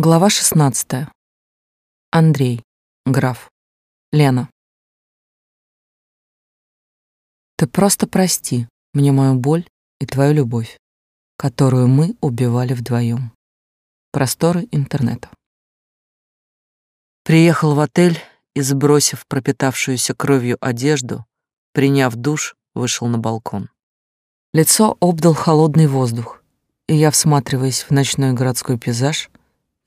Глава 16. Андрей. Граф. Лена. Ты просто прости мне мою боль и твою любовь, которую мы убивали вдвоем. Просторы интернета. Приехал в отель и, сбросив пропитавшуюся кровью одежду, приняв душ, вышел на балкон. Лицо обдал холодный воздух, и я, всматриваясь в ночной городской пейзаж,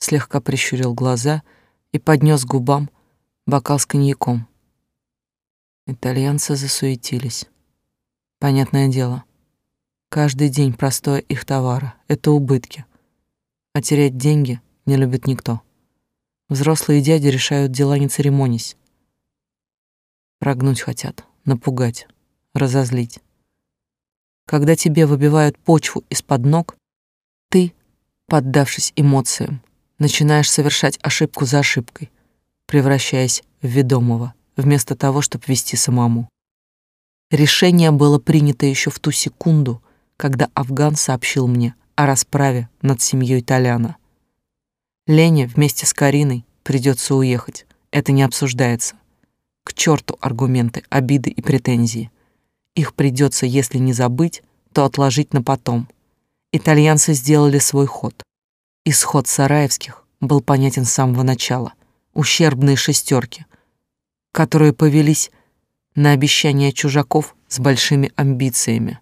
слегка прищурил глаза и поднес губам бокал с коньяком. Итальянцы засуетились. Понятное дело, каждый день простое их товара — это убытки. А терять деньги не любит никто. Взрослые дяди решают дела не церемонясь. Прогнуть хотят, напугать, разозлить. Когда тебе выбивают почву из-под ног, ты, поддавшись эмоциям, начинаешь совершать ошибку за ошибкой, превращаясь в ведомого, вместо того, чтобы вести самому. Решение было принято еще в ту секунду, когда Афган сообщил мне о расправе над семьей Толяна. Лене вместе с Кариной придется уехать, это не обсуждается. К черту аргументы, обиды и претензии. Их придется, если не забыть, то отложить на потом. Итальянцы сделали свой ход. Исход Сараевских был понятен с самого начала. Ущербные шестерки, которые повелись на обещания чужаков с большими амбициями,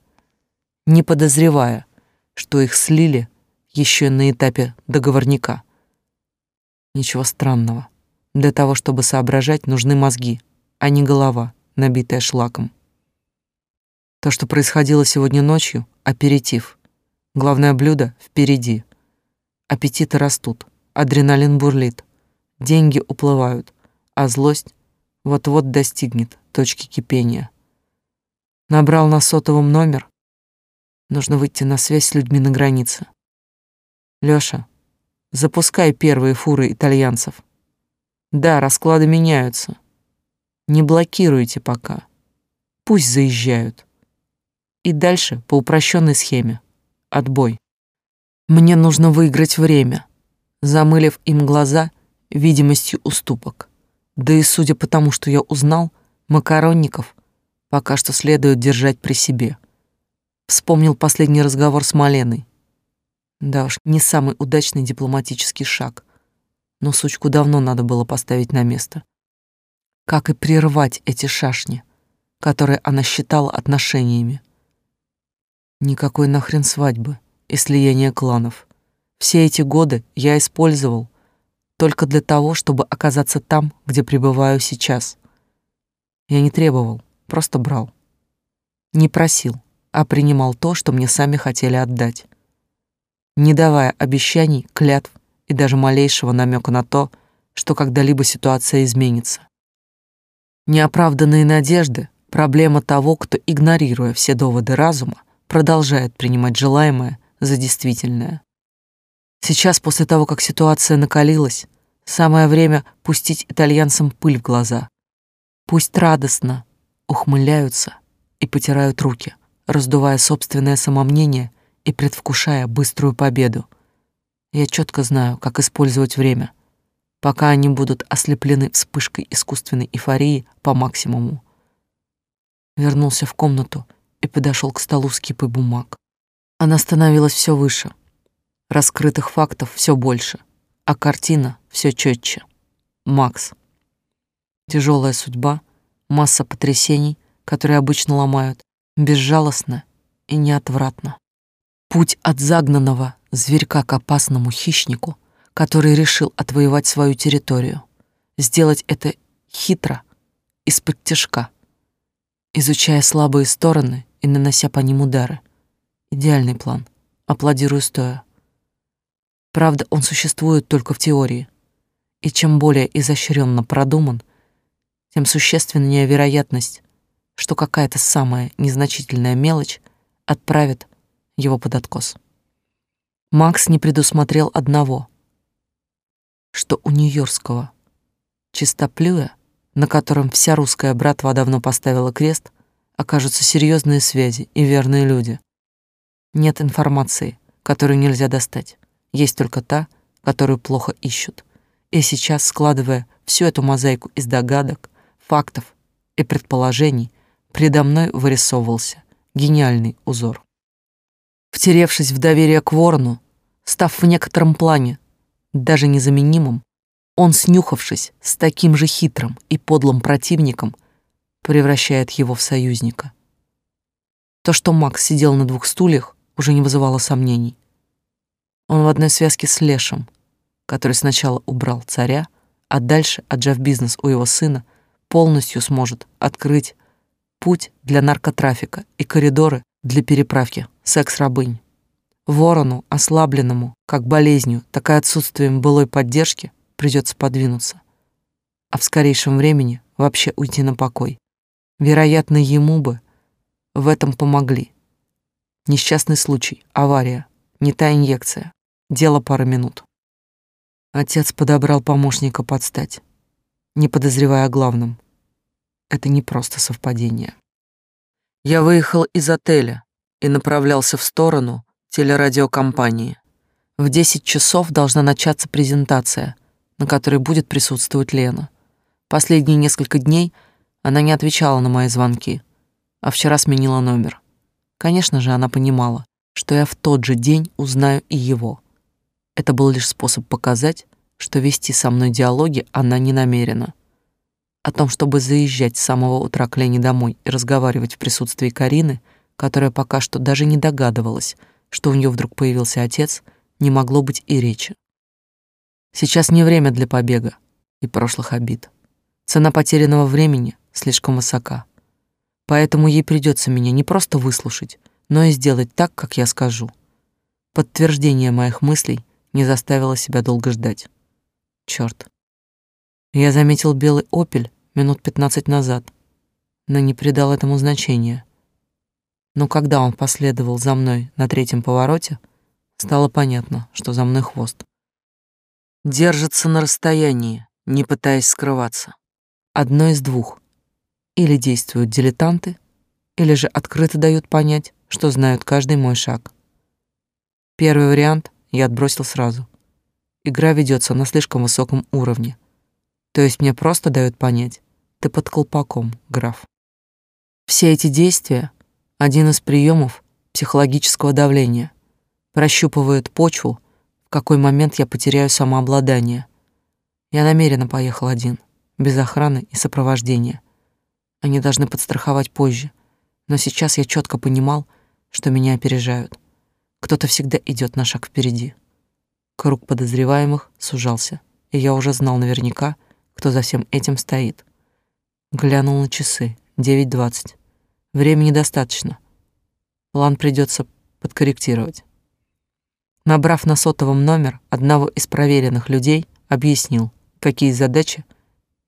не подозревая, что их слили еще на этапе договорника. Ничего странного. Для того, чтобы соображать, нужны мозги, а не голова, набитая шлаком. То, что происходило сегодня ночью — аперитив. Главное блюдо — впереди — Аппетиты растут, адреналин бурлит, деньги уплывают, а злость вот-вот достигнет точки кипения. Набрал на сотовом номер. Нужно выйти на связь с людьми на границе. Лёша, запускай первые фуры итальянцев. Да, расклады меняются. Не блокируйте пока. Пусть заезжают. И дальше по упрощенной схеме. Отбой. Мне нужно выиграть время, замылив им глаза видимостью уступок. Да и судя по тому, что я узнал, макаронников пока что следует держать при себе. Вспомнил последний разговор с Маленой. Да уж, не самый удачный дипломатический шаг, но сучку давно надо было поставить на место. Как и прервать эти шашни, которые она считала отношениями. Никакой нахрен свадьбы и слияние кланов. Все эти годы я использовал только для того, чтобы оказаться там, где пребываю сейчас. Я не требовал, просто брал. Не просил, а принимал то, что мне сами хотели отдать. Не давая обещаний, клятв и даже малейшего намека на то, что когда-либо ситуация изменится. Неоправданные надежды — проблема того, кто, игнорируя все доводы разума, продолжает принимать желаемое за действительное. Сейчас, после того, как ситуация накалилась, самое время пустить итальянцам пыль в глаза. Пусть радостно ухмыляются и потирают руки, раздувая собственное самомнение и предвкушая быструю победу. Я четко знаю, как использовать время, пока они будут ослеплены вспышкой искусственной эйфории по максимуму. Вернулся в комнату и подошел к столу с кипой бумаг. Она становилась все выше. Раскрытых фактов все больше, а картина все четче. Макс. Тяжелая судьба, масса потрясений, которые обычно ломают, безжалостно и неотвратно. Путь от загнанного зверька к опасному хищнику, который решил отвоевать свою территорию. Сделать это хитро, из-под тяжка, изучая слабые стороны и нанося по ним удары. Идеальный план. Аплодирую стоя. Правда, он существует только в теории. И чем более изощренно продуман, тем существеннее вероятность, что какая-то самая незначительная мелочь отправит его под откос. Макс не предусмотрел одного, что у нью-йоркского чистоплюя, на котором вся русская братва давно поставила крест, окажутся серьезные связи и верные люди. Нет информации, которую нельзя достать. Есть только та, которую плохо ищут. И сейчас, складывая всю эту мозаику из догадок, фактов и предположений, предо мной вырисовывался гениальный узор. Втеревшись в доверие к ворону, став в некотором плане даже незаменимым, он, снюхавшись с таким же хитрым и подлым противником, превращает его в союзника. То, что Макс сидел на двух стульях, уже не вызывало сомнений. Он в одной связке с Лешем, который сначала убрал царя, а дальше, отжав бизнес у его сына, полностью сможет открыть путь для наркотрафика и коридоры для переправки секс-рабынь. Ворону, ослабленному, как болезнью, так и отсутствием былой поддержки, придется подвинуться. А в скорейшем времени вообще уйти на покой. Вероятно, ему бы в этом помогли. Несчастный случай, авария, не та инъекция. Дело пары минут. Отец подобрал помощника подстать, не подозревая о главном. Это не просто совпадение. Я выехал из отеля и направлялся в сторону телерадиокомпании. В 10 часов должна начаться презентация, на которой будет присутствовать Лена. Последние несколько дней она не отвечала на мои звонки, а вчера сменила номер. Конечно же, она понимала, что я в тот же день узнаю и его — это был лишь способ показать, что вести со мной диалоги она не намерена. О том, чтобы заезжать с самого утра к Лене домой и разговаривать в присутствии Карины, которая пока что даже не догадывалась, что у нее вдруг появился отец, не могло быть и речи. Сейчас не время для побега и прошлых обид. Цена потерянного времени слишком высока. Поэтому ей придется меня не просто выслушать, но и сделать так, как я скажу. Подтверждение моих мыслей не заставила себя долго ждать. Черт. Я заметил белый «Опель» минут пятнадцать назад, но не придал этому значения. Но когда он последовал за мной на третьем повороте, стало понятно, что за мной хвост. Держится на расстоянии, не пытаясь скрываться. Одно из двух. Или действуют дилетанты, или же открыто дают понять, что знают каждый мой шаг. Первый вариант я отбросил сразу. Игра ведется на слишком высоком уровне. То есть мне просто дают понять, ты под колпаком, граф. Все эти действия — один из приемов психологического давления. Прощупывают почву, в какой момент я потеряю самообладание. Я намеренно поехал один, без охраны и сопровождения. Они должны подстраховать позже, но сейчас я четко понимал, что меня опережают. Кто-то всегда идет на шаг впереди. Круг подозреваемых сужался, и я уже знал наверняка, кто за всем этим стоит. Глянул на часы. 9.20. Времени достаточно. План придется подкорректировать. Набрав на сотовом номер одного из проверенных людей, объяснил, какие задачи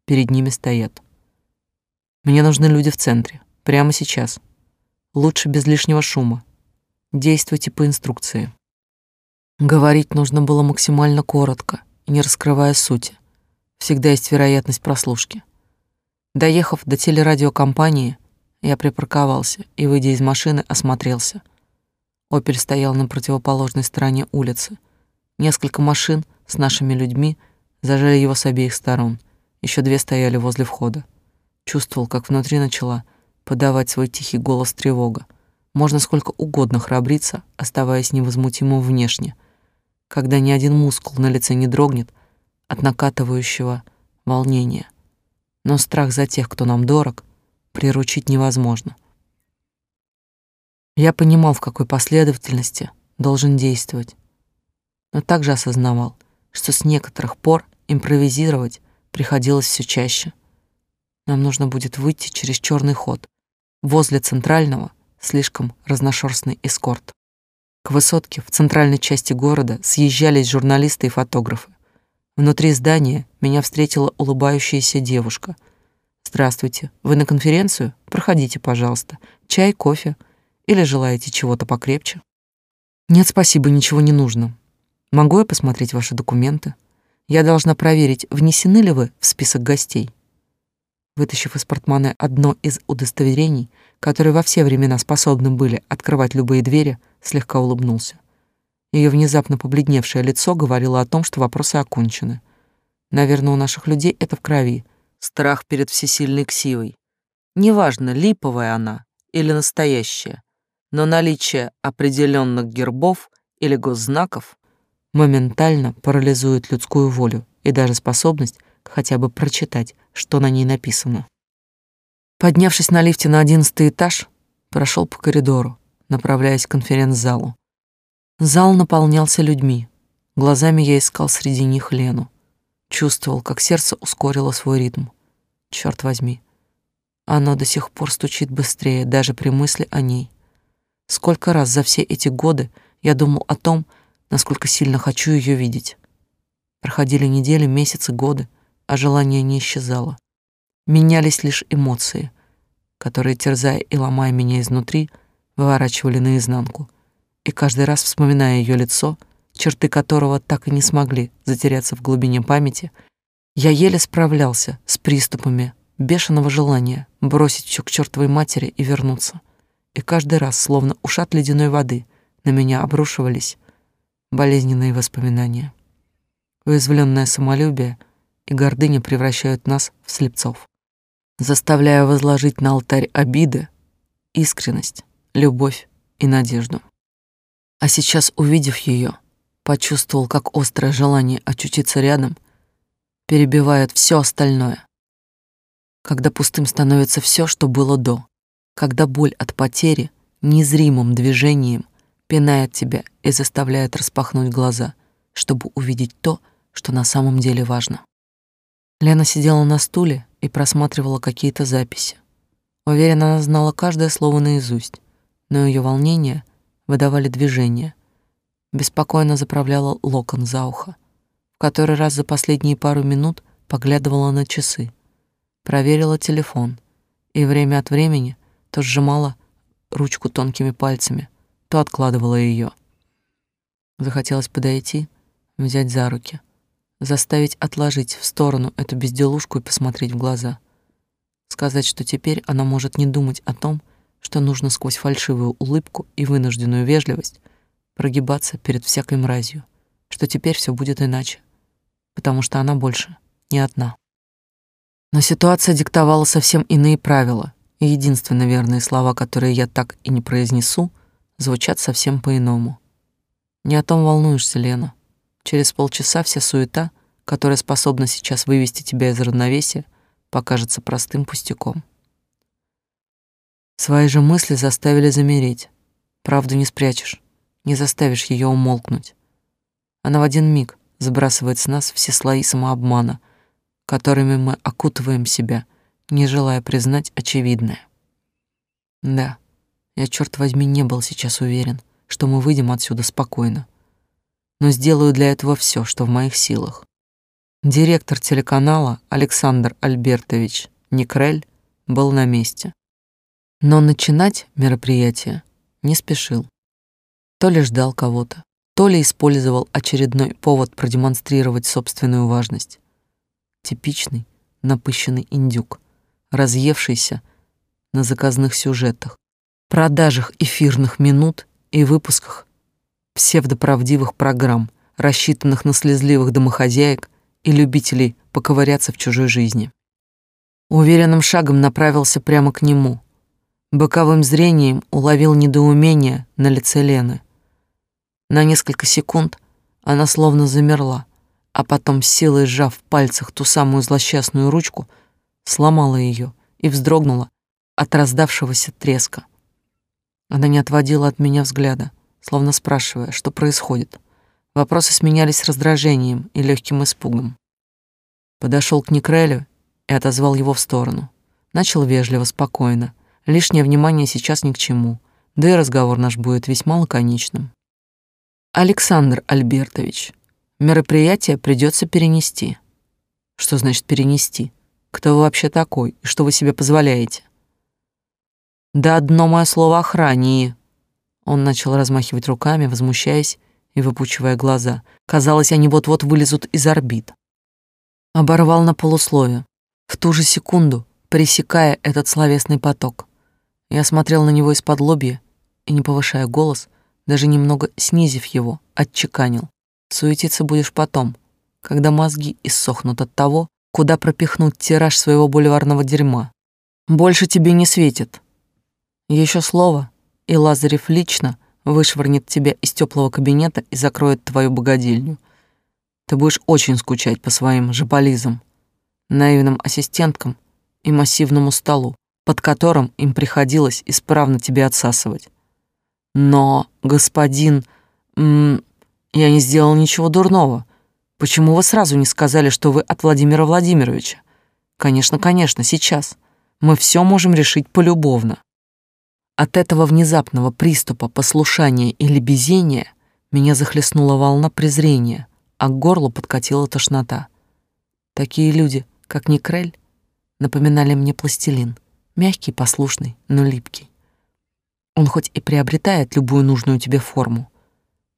перед ними стоят. Мне нужны люди в центре, прямо сейчас. Лучше без лишнего шума, Действуйте по инструкции. Говорить нужно было максимально коротко не раскрывая сути. Всегда есть вероятность прослушки. Доехав до телерадиокомпании, я припарковался и, выйдя из машины, осмотрелся. «Опель» стоял на противоположной стороне улицы. Несколько машин с нашими людьми зажали его с обеих сторон. Еще две стояли возле входа. Чувствовал, как внутри начала подавать свой тихий голос тревога. Можно сколько угодно храбриться, оставаясь невозмутимым внешне, когда ни один мускул на лице не дрогнет от накатывающего волнения. Но страх за тех, кто нам дорог, приручить невозможно. Я понимал, в какой последовательности должен действовать, но также осознавал, что с некоторых пор импровизировать приходилось все чаще. Нам нужно будет выйти через черный ход возле центрального слишком разношерстный эскорт. К высотке в центральной части города съезжались журналисты и фотографы. Внутри здания меня встретила улыбающаяся девушка. «Здравствуйте, вы на конференцию? Проходите, пожалуйста. Чай, кофе? Или желаете чего-то покрепче?» «Нет, спасибо, ничего не нужно. Могу я посмотреть ваши документы? Я должна проверить, внесены ли вы в список гостей». Вытащив из портмоне одно из удостоверений, которые во все времена способны были открывать любые двери, слегка улыбнулся. Ее внезапно побледневшее лицо говорило о том, что вопросы окончены. Наверное, у наших людей это в крови. Страх перед всесильной ксивой. Неважно, липовая она или настоящая, но наличие определенных гербов или госзнаков моментально парализует людскую волю и даже способность хотя бы прочитать, что на ней написано. Поднявшись на лифте на одиннадцатый этаж, прошел по коридору, направляясь к конференц-залу. Зал наполнялся людьми. Глазами я искал среди них Лену. Чувствовал, как сердце ускорило свой ритм. Черт возьми, оно до сих пор стучит быстрее, даже при мысли о ней. Сколько раз за все эти годы я думал о том, насколько сильно хочу ее видеть. Проходили недели, месяцы, годы, а желание не исчезало. Менялись лишь эмоции, которые, терзая и ломая меня изнутри, выворачивали наизнанку. И каждый раз, вспоминая ее лицо, черты которого так и не смогли затеряться в глубине памяти, я еле справлялся с приступами бешеного желания бросить все к чертовой матери и вернуться. И каждый раз, словно ушат ледяной воды, на меня обрушивались болезненные воспоминания. Уязвленное самолюбие и гордыня превращают нас в слепцов, заставляя возложить на алтарь обиды, искренность, любовь и надежду. А сейчас, увидев ее, почувствовал, как острое желание очутиться рядом перебивает все остальное. Когда пустым становится все, что было до, когда боль от потери незримым движением пинает тебя и заставляет распахнуть глаза, чтобы увидеть то, что на самом деле важно. Лена сидела на стуле и просматривала какие-то записи. Уверена, она знала каждое слово наизусть, но ее волнение выдавали движения. Беспокойно заправляла локон за ухо. В который раз за последние пару минут поглядывала на часы. Проверила телефон и время от времени то сжимала ручку тонкими пальцами, то откладывала ее. Захотелось подойти, взять за руки — заставить отложить в сторону эту безделушку и посмотреть в глаза. Сказать, что теперь она может не думать о том, что нужно сквозь фальшивую улыбку и вынужденную вежливость прогибаться перед всякой мразью, что теперь все будет иначе, потому что она больше не одна. Но ситуация диктовала совсем иные правила, и единственно верные слова, которые я так и не произнесу, звучат совсем по-иному. Не о том волнуешься, Лена. Через полчаса вся суета, которая способна сейчас вывести тебя из равновесия, покажется простым пустяком. Свои же мысли заставили замереть. Правду не спрячешь, не заставишь ее умолкнуть. Она в один миг сбрасывает с нас все слои самообмана, которыми мы окутываем себя, не желая признать очевидное. Да, я, черт возьми, не был сейчас уверен, что мы выйдем отсюда спокойно но сделаю для этого все, что в моих силах. Директор телеканала Александр Альбертович Некрель был на месте. Но начинать мероприятие не спешил. То ли ждал кого-то, то ли использовал очередной повод продемонстрировать собственную важность. Типичный напыщенный индюк, разъевшийся на заказных сюжетах, продажах эфирных минут и выпусках псевдоправдивых программ, рассчитанных на слезливых домохозяек и любителей поковыряться в чужой жизни. Уверенным шагом направился прямо к нему. Боковым зрением уловил недоумение на лице Лены. На несколько секунд она словно замерла, а потом, силой сжав в пальцах ту самую злосчастную ручку, сломала ее и вздрогнула от раздавшегося треска. Она не отводила от меня взгляда словно спрашивая, что происходит. Вопросы сменялись раздражением и легким испугом. Подошел к Некрелю и отозвал его в сторону. Начал вежливо, спокойно. Лишнее внимание сейчас ни к чему, да и разговор наш будет весьма лаконичным. Александр Альбертович, мероприятие придется перенести. Что значит перенести? Кто вы вообще такой и что вы себе позволяете? Да одно мое слово охране. Он начал размахивать руками, возмущаясь и выпучивая глаза. Казалось, они вот-вот вылезут из орбит. Оборвал на полуслове, в ту же секунду пресекая этот словесный поток. Я смотрел на него из-под лобья и, не повышая голос, даже немного снизив его, отчеканил. Суетиться будешь потом, когда мозги иссохнут от того, куда пропихнуть тираж своего бульварного дерьма. Больше тебе не светит. Еще слово, и Лазарев лично вышвырнет тебя из теплого кабинета и закроет твою богадельню. Ты будешь очень скучать по своим жополизам, наивным ассистенткам и массивному столу, под которым им приходилось исправно тебя отсасывать. Но, господин, м я не сделал ничего дурного. Почему вы сразу не сказали, что вы от Владимира Владимировича? Конечно, конечно, сейчас. Мы все можем решить полюбовно. От этого внезапного приступа послушания или безения меня захлестнула волна презрения, а к горлу подкатила тошнота. Такие люди, как Никрель, напоминали мне пластилин, мягкий, послушный, но липкий. Он хоть и приобретает любую нужную тебе форму,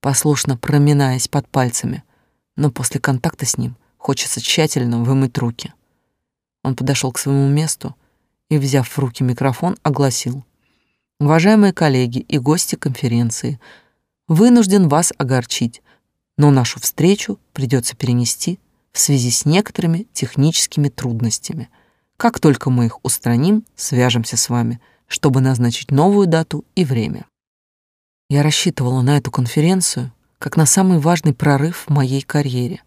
послушно проминаясь под пальцами, но после контакта с ним хочется тщательно вымыть руки. Он подошел к своему месту и, взяв в руки микрофон, огласил. «Уважаемые коллеги и гости конференции, вынужден вас огорчить, но нашу встречу придется перенести в связи с некоторыми техническими трудностями. Как только мы их устраним, свяжемся с вами, чтобы назначить новую дату и время». Я рассчитывала на эту конференцию как на самый важный прорыв в моей карьере.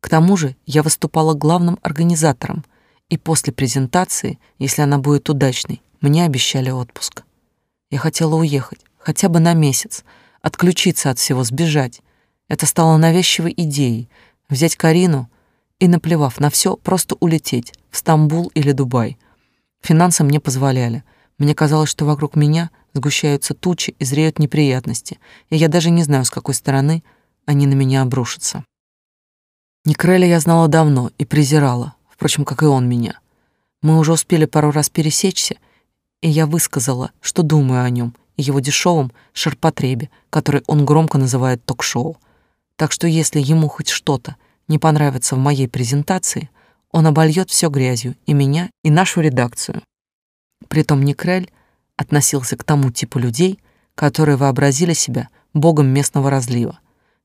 К тому же я выступала главным организатором — и после презентации, если она будет удачной, мне обещали отпуск. Я хотела уехать, хотя бы на месяц, отключиться от всего, сбежать. Это стало навязчивой идеей — взять Карину и, наплевав на все, просто улететь в Стамбул или Дубай. Финансы мне позволяли. Мне казалось, что вокруг меня сгущаются тучи и зреют неприятности, и я даже не знаю, с какой стороны они на меня обрушатся. Некреля я знала давно и презирала, впрочем, как и он меня. Мы уже успели пару раз пересечься, и я высказала, что думаю о нем и его дешевом шарпотребе, который он громко называет ток-шоу. Так что если ему хоть что-то не понравится в моей презентации, он обольет все грязью и меня, и нашу редакцию. Притом Никрель относился к тому типу людей, которые вообразили себя богом местного разлива.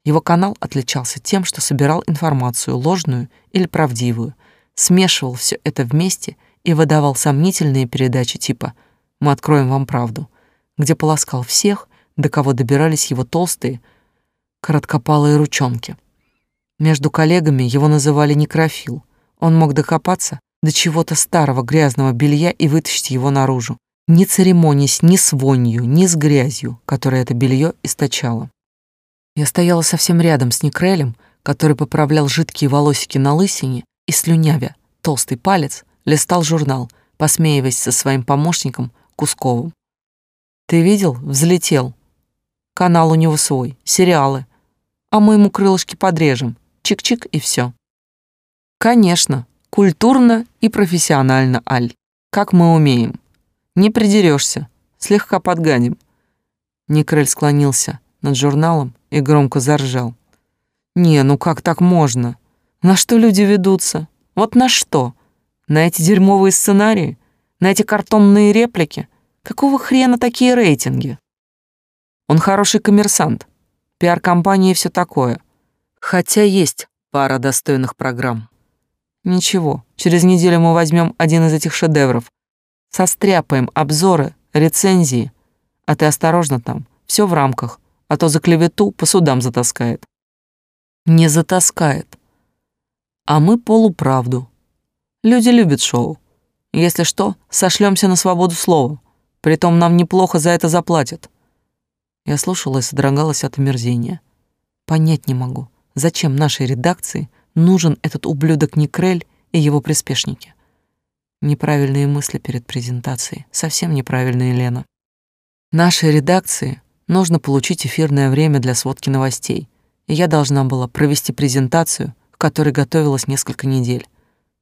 Его канал отличался тем, что собирал информацию, ложную или правдивую, смешивал все это вместе и выдавал сомнительные передачи типа «Мы откроем вам правду», где полоскал всех, до кого добирались его толстые, короткопалые ручонки. Между коллегами его называли некрофил. Он мог докопаться до чего-то старого грязного белья и вытащить его наружу, не церемонясь ни с вонью, ни с грязью, которая это белье источало. Я стояла совсем рядом с Некрелем, который поправлял жидкие волосики на лысине и слюнявя толстый палец, листал журнал, посмеиваясь со своим помощником Кусковым. «Ты видел? Взлетел. Канал у него свой, сериалы. А мы ему крылышки подрежем. Чик-чик и все. «Конечно, культурно и профессионально, Аль. Как мы умеем. Не придерешься, слегка подганим». Никрель склонился над журналом и громко заржал. «Не, ну как так можно? На что люди ведутся? Вот на что? На эти дерьмовые сценарии? На эти картонные реплики? Какого хрена такие рейтинги? Он хороший коммерсант, пиар-компания и все такое. Хотя есть пара достойных программ. Ничего, через неделю мы возьмем один из этих шедевров, состряпаем обзоры, рецензии, а ты осторожно там, все в рамках, а то за клевету по судам затаскает. Не затаскает а мы полуправду. Люди любят шоу. Если что, сошлемся на свободу слова. Притом нам неплохо за это заплатят. Я слушала и содрогалась от омерзения. Понять не могу, зачем нашей редакции нужен этот ублюдок Никрель и его приспешники. Неправильные мысли перед презентацией. Совсем неправильные, Лена. Нашей редакции нужно получить эфирное время для сводки новостей. И я должна была провести презентацию которой готовилась несколько недель.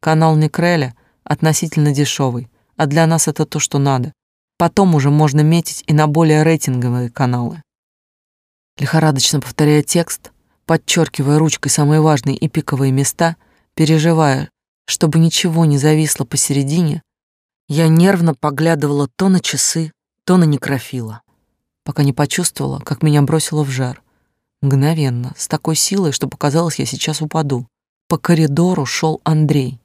Канал Некреля относительно дешевый, а для нас это то, что надо. Потом уже можно метить и на более рейтинговые каналы. Лихорадочно повторяя текст, подчеркивая ручкой самые важные и пиковые места, переживая, чтобы ничего не зависло посередине, я нервно поглядывала то на часы, то на некрофила. пока не почувствовала, как меня бросило в жар. Мгновенно, с такой силой, что показалось, я сейчас упаду. По коридору шел Андрей,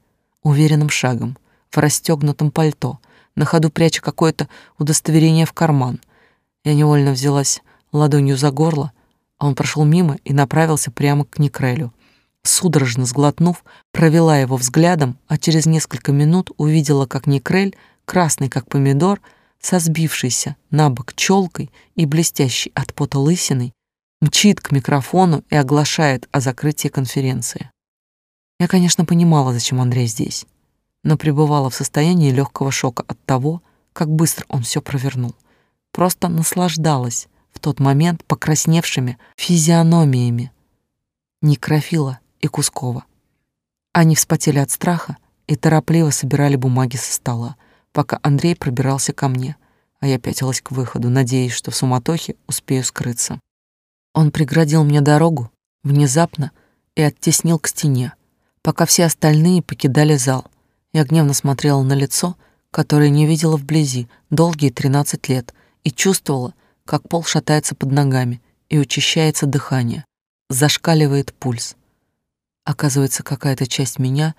уверенным шагом, в расстегнутом пальто, на ходу пряча какое-то удостоверение в карман. Я невольно взялась ладонью за горло, а он прошел мимо и направился прямо к Никрелю. Судорожно сглотнув, провела его взглядом, а через несколько минут увидела, как Никрель, красный как помидор, со сбившейся на бок челкой и блестящей от пота лысиной, мчит к микрофону и оглашает о закрытии конференции. Я, конечно, понимала, зачем Андрей здесь, но пребывала в состоянии легкого шока от того, как быстро он все провернул. Просто наслаждалась в тот момент покрасневшими физиономиями Некрофила и Кускова. Они вспотели от страха и торопливо собирали бумаги со стола, пока Андрей пробирался ко мне, а я пятилась к выходу, надеясь, что в суматохе успею скрыться. Он преградил мне дорогу внезапно и оттеснил к стене, пока все остальные покидали зал. Я гневно смотрела на лицо, которое не видела вблизи долгие тринадцать лет, и чувствовала, как пол шатается под ногами и учащается дыхание, зашкаливает пульс. Оказывается, какая-то часть меня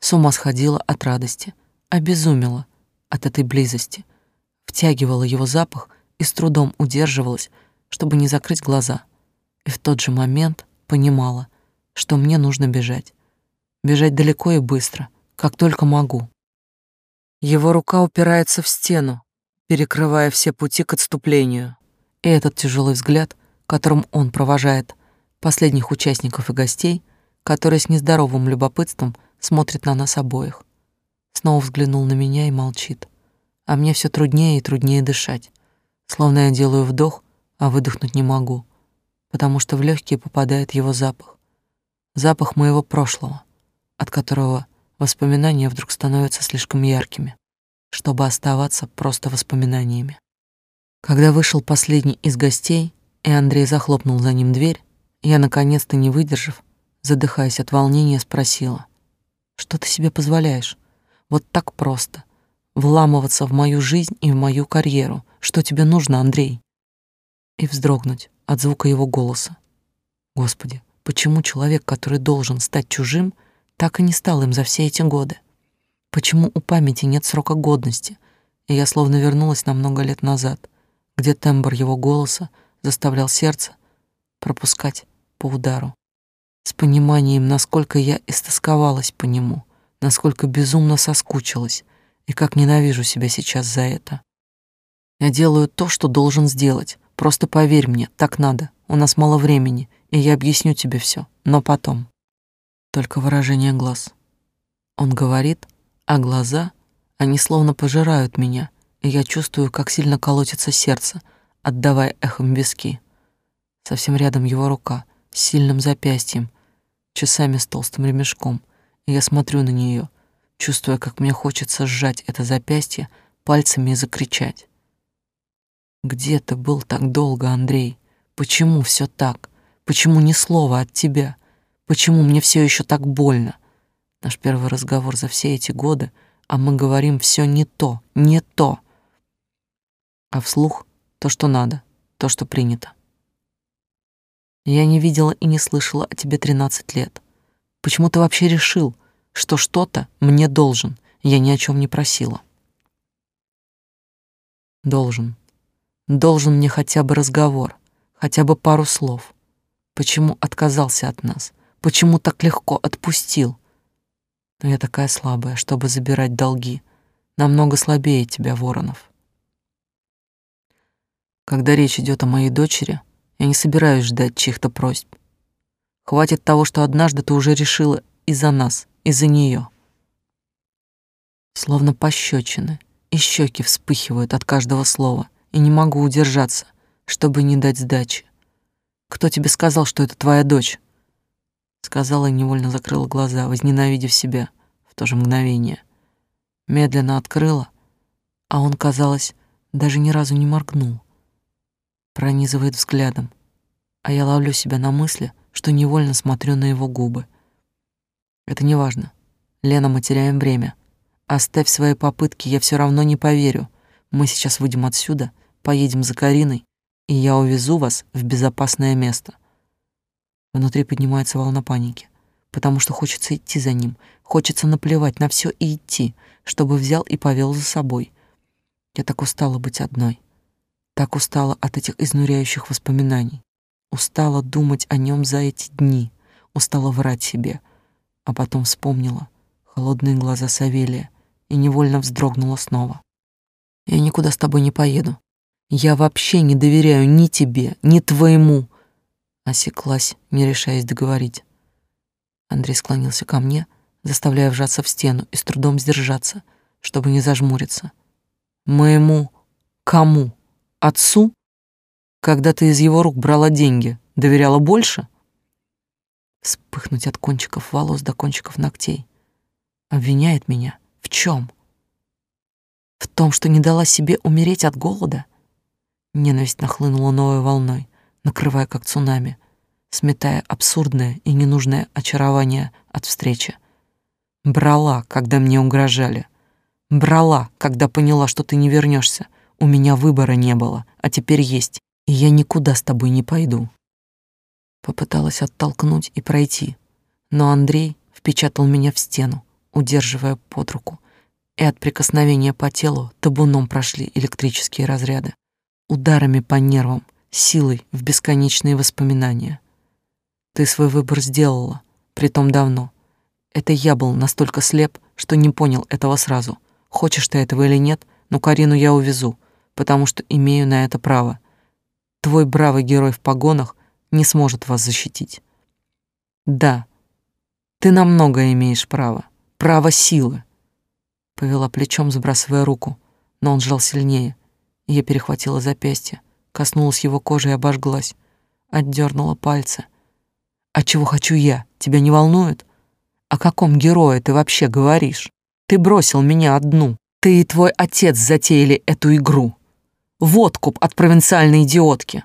с ума сходила от радости, обезумела от этой близости, втягивала его запах и с трудом удерживалась, чтобы не закрыть глаза. И в тот же момент понимала, что мне нужно бежать. Бежать далеко и быстро, как только могу. Его рука упирается в стену, перекрывая все пути к отступлению. И этот тяжелый взгляд, которым он провожает последних участников и гостей, который с нездоровым любопытством смотрит на нас обоих. Снова взглянул на меня и молчит. А мне все труднее и труднее дышать. Словно я делаю вдох, а выдохнуть не могу, потому что в легкие попадает его запах. Запах моего прошлого, от которого воспоминания вдруг становятся слишком яркими, чтобы оставаться просто воспоминаниями. Когда вышел последний из гостей, и Андрей захлопнул за ним дверь, я, наконец-то не выдержав, задыхаясь от волнения, спросила. «Что ты себе позволяешь? Вот так просто. Вламываться в мою жизнь и в мою карьеру. Что тебе нужно, Андрей?» И вздрогнуть от звука его голоса. Господи, почему человек, который должен стать чужим, так и не стал им за все эти годы? Почему у памяти нет срока годности, и я словно вернулась на много лет назад, где тембр его голоса заставлял сердце пропускать по удару с пониманием, насколько я истосковалась по нему, насколько безумно соскучилась и как ненавижу себя сейчас за это. Я делаю то, что должен сделать. Просто поверь мне, так надо. У нас мало времени, и я объясню тебе все, но потом. Только выражение глаз. Он говорит, а глаза, они словно пожирают меня, и я чувствую, как сильно колотится сердце, отдавая эхом виски. Совсем рядом его рука, с сильным запястьем, часами с толстым ремешком, и я смотрю на нее, чувствуя, как мне хочется сжать это запястье пальцами и закричать. «Где ты был так долго, Андрей? Почему все так? Почему ни слова от тебя? Почему мне все еще так больно? Наш первый разговор за все эти годы, а мы говорим все не то, не то. А вслух то, что надо, то, что принято. Я не видела и не слышала о тебе тринадцать лет. Почему ты вообще решил, что что-то мне должен? Я ни о чем не просила. Должен. Должен мне хотя бы разговор, хотя бы пару слов. Почему отказался от нас? Почему так легко отпустил? Но я такая слабая, чтобы забирать долги. Намного слабее тебя, Воронов. Когда речь идет о моей дочери, я не собираюсь ждать чьих-то просьб. Хватит того, что однажды ты уже решила из-за нас, из-за нее. Словно пощечины, и щеки вспыхивают от каждого слова, и не могу удержаться, чтобы не дать сдачи. Кто тебе сказал, что это твоя дочь? Сказала и невольно закрыла глаза, возненавидев себя в то же мгновение. Медленно открыла, а он, казалось, даже ни разу не моргнул пронизывает взглядом, а я ловлю себя на мысли, что невольно смотрю на его губы. Это не важно. Лена, мы теряем время. Оставь свои попытки, я все равно не поверю. Мы сейчас выйдем отсюда, поедем за Кариной, и я увезу вас в безопасное место. Внутри поднимается волна паники, потому что хочется идти за ним, хочется наплевать на все и идти, чтобы взял и повел за собой. Я так устала быть одной, так устала от этих изнуряющих воспоминаний, устала думать о нем за эти дни, устала врать себе, а потом вспомнила холодные глаза Савелия и невольно вздрогнула снова. Я никуда с тобой не поеду. Я вообще не доверяю ни тебе, ни твоему. Осеклась, не решаясь договорить. Андрей склонился ко мне, заставляя вжаться в стену и с трудом сдержаться, чтобы не зажмуриться. Моему кому? Отцу? Когда ты из его рук брала деньги, доверяла больше? Вспыхнуть от кончиков волос до кончиков ногтей. Обвиняет меня. В чем? В том, что не дала себе умереть от голода? Ненависть нахлынула новой волной, накрывая как цунами, сметая абсурдное и ненужное очарование от встречи. Брала, когда мне угрожали. Брала, когда поняла, что ты не вернешься. У меня выбора не было, а теперь есть, и я никуда с тобой не пойду. Попыталась оттолкнуть и пройти, но Андрей впечатал меня в стену, удерживая под руку, и от прикосновения по телу табуном прошли электрические разряды, ударами по нервам, силой в бесконечные воспоминания. Ты свой выбор сделала, притом давно. Это я был настолько слеп, что не понял этого сразу. Хочешь ты этого или нет, но Карину я увезу, потому что имею на это право. Твой бравый герой в погонах не сможет вас защитить. Да, ты на многое имеешь право. Право силы, Повела плечом, сбрасывая руку, но он сжал сильнее. Я перехватила запястье, коснулась его кожи и обожглась. Отдернула пальцы. «А чего хочу я? Тебя не волнует? О каком герое ты вообще говоришь? Ты бросил меня одну. Ты и твой отец затеяли эту игру. Водкуп от провинциальной идиотки!»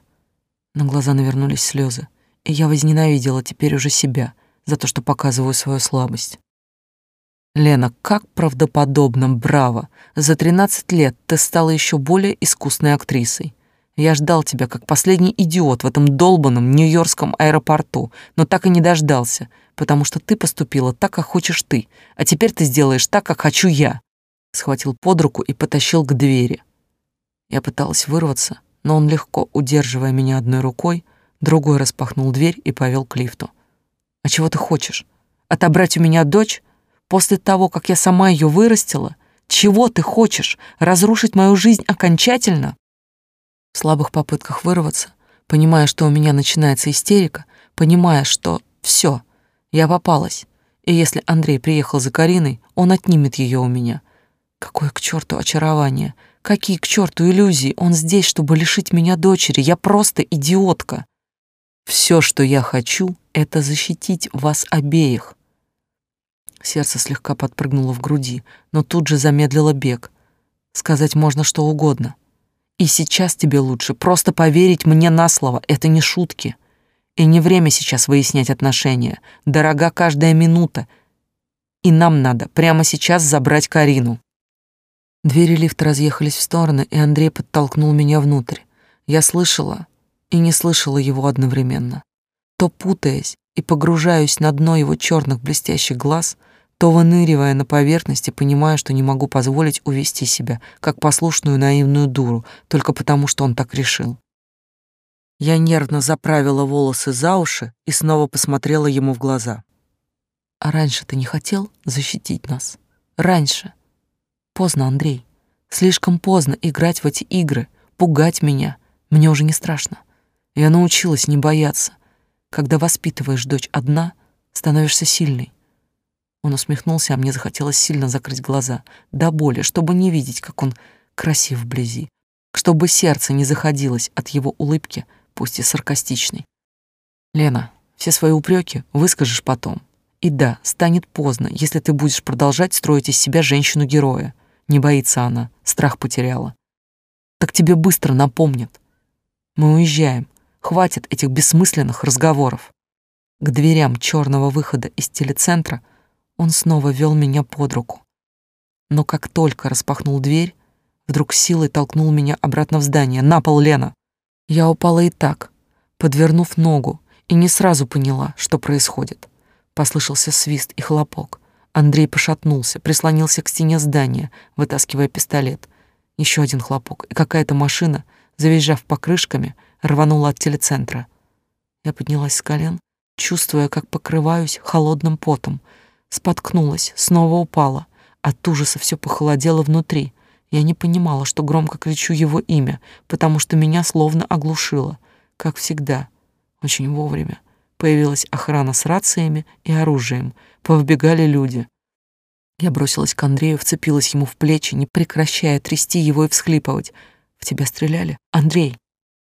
На глаза навернулись слезы, и я возненавидела теперь уже себя за то, что показываю свою слабость. Лена, как правдоподобно, браво. За 13 лет ты стала еще более искусной актрисой. Я ждал тебя как последний идиот в этом долбанном Нью-Йоркском аэропорту, но так и не дождался, потому что ты поступила так, как хочешь ты, а теперь ты сделаешь так, как хочу я. Схватил под руку и потащил к двери. Я пыталась вырваться, но он легко, удерживая меня одной рукой, другой распахнул дверь и повел к лифту. А чего ты хочешь? Отобрать у меня дочь? После того, как я сама ее вырастила, чего ты хочешь? Разрушить мою жизнь окончательно? В слабых попытках вырваться, понимая, что у меня начинается истерика, понимая, что все, я попалась, и если Андрей приехал за Кариной, он отнимет ее у меня. Какое к черту очарование, какие к черту иллюзии, он здесь, чтобы лишить меня дочери, я просто идиотка. Все, что я хочу, это защитить вас обеих. Сердце слегка подпрыгнуло в груди, но тут же замедлило бег. Сказать можно что угодно. И сейчас тебе лучше просто поверить мне на слово, это не шутки. И не время сейчас выяснять отношения. Дорога каждая минута. И нам надо прямо сейчас забрать Карину. Двери лифта разъехались в стороны, и Андрей подтолкнул меня внутрь. Я слышала и не слышала его одновременно. То путаясь и погружаюсь на дно его черных блестящих глаз — то выныривая на поверхности, понимая, что не могу позволить увести себя, как послушную наивную дуру, только потому, что он так решил. Я нервно заправила волосы за уши и снова посмотрела ему в глаза. «А раньше ты не хотел защитить нас? Раньше?» «Поздно, Андрей. Слишком поздно играть в эти игры, пугать меня. Мне уже не страшно. Я научилась не бояться. Когда воспитываешь дочь одна, становишься сильной. Он усмехнулся, а мне захотелось сильно закрыть глаза, до боли, чтобы не видеть, как он красив вблизи, чтобы сердце не заходилось от его улыбки, пусть и саркастичной. «Лена, все свои упреки выскажешь потом. И да, станет поздно, если ты будешь продолжать строить из себя женщину-героя. Не боится она, страх потеряла. Так тебе быстро напомнят. Мы уезжаем, хватит этих бессмысленных разговоров». К дверям черного выхода из телецентра – он снова вел меня под руку. Но как только распахнул дверь, вдруг силой толкнул меня обратно в здание. «На пол, Лена! Я упала и так, подвернув ногу, и не сразу поняла, что происходит. Послышался свист и хлопок. Андрей пошатнулся, прислонился к стене здания, вытаскивая пистолет. Еще один хлопок, и какая-то машина, завизжав покрышками, рванула от телецентра. Я поднялась с колен, чувствуя, как покрываюсь холодным потом. Споткнулась, снова упала. От ужаса все похолодело внутри. Я не понимала, что громко кричу его имя, потому что меня словно оглушило. Как всегда, очень вовремя. Появилась охрана с рациями и оружием. Повбегали люди. Я бросилась к Андрею, вцепилась ему в плечи, не прекращая трясти его и всхлипывать. «В тебя стреляли? Андрей!»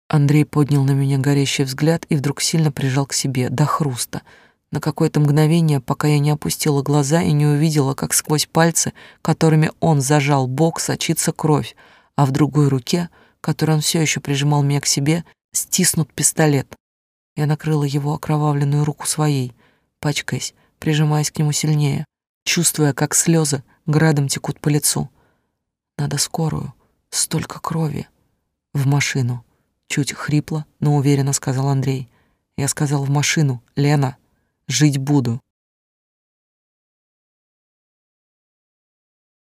Андрей поднял на меня горящий взгляд и вдруг сильно прижал к себе, до хруста. На какое-то мгновение, пока я не опустила глаза и не увидела, как сквозь пальцы, которыми он зажал бок, сочится кровь, а в другой руке, которой он все еще прижимал меня к себе, стиснут пистолет. Я накрыла его окровавленную руку своей, пачкаясь, прижимаясь к нему сильнее, чувствуя, как слезы градом текут по лицу. Надо скорую, столько крови. В машину. Чуть хрипло, но уверенно сказал Андрей. Я сказал в машину, Лена, жить буду.